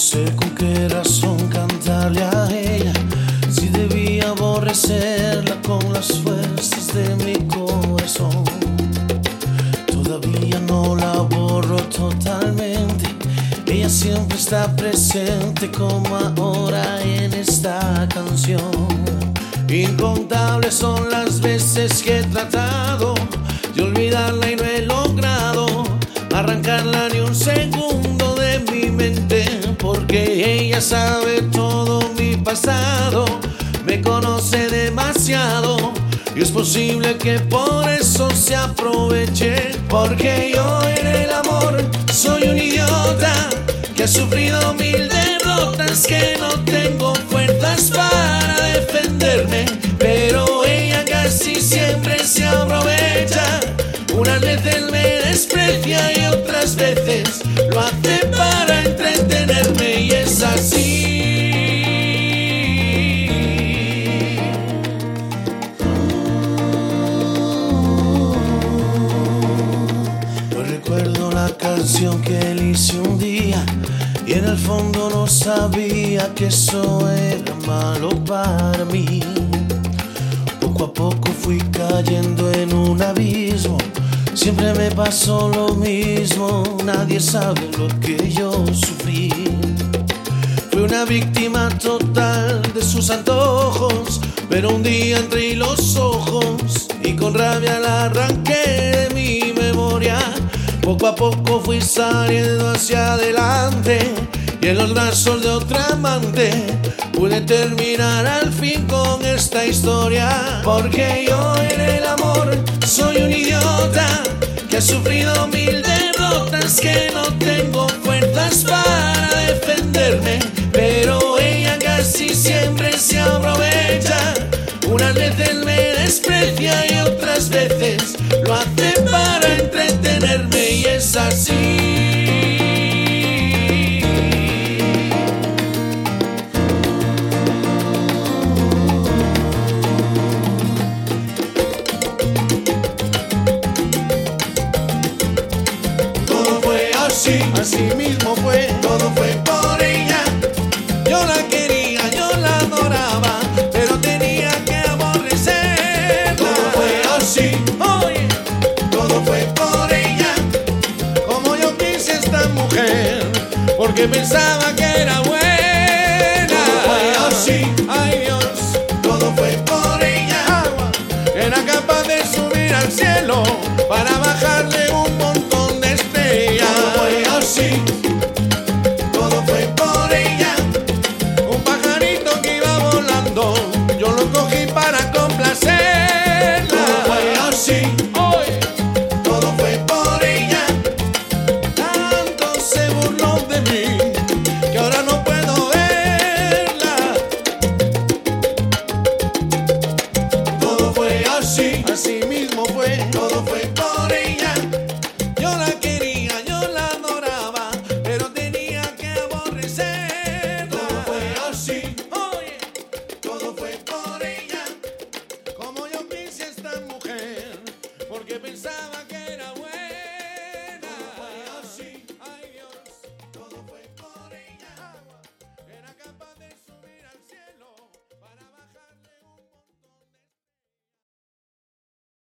sé con qué razón cantarle a ella, si debía aborrecerla con las fuerzas de mi corazón. Todavía no la borro totalmente, ella siempre está presente como ahora en esta canción. Incontables son las veces que he tratado de olvidarla y no he logrado arrancarla ni un segundo de mi mente, porque ella sabe todo mi pasado, me conoce demasiado. Y es posible que por eso se aproveche, porque yo en el amor soy un idiota que ha sufrido mil derrotas, que no tengo fuerzas para defenderme, pero ella casi siempre se aprovecha. Unas veces me desprecia y otras veces lo hace canción que él hice un día y en el fondo no sabía que eso era malo para mí. Poco a poco fui cayendo en un abismo. Siempre me pasó lo mismo, nadie sabe lo que yo sufrí. Fui una víctima total de sus antojos, pero un día entré los ojos y con rabia la arranqué. Poco a poco fui saliendo hacia adelante y en los brazos de otra amante pude terminar al fin con esta historia. Porque yo en el amor soy un idiota que ha sufrido mil derrotas, que no tengo fuerzas para defenderme, pero ella casi siempre se aprovecha. Unas veces me desprecia y otras veces lo hace Así, mismo fue, todo fue por ella. Yo la quería, yo la adoraba, pero tenía que aborrecerla. Todo fue así, oye, todo fue por ella. Como yo quise esta mujer, porque pensaba que era buena. Todo fue así, ay así, así mismo fue, todo fue por ella. Yo la quería, yo la adoraba, pero tenía que aborrecerla. Todo fue así, oye, todo fue por ella. Como yo pensé esta mujer, porque pensaba.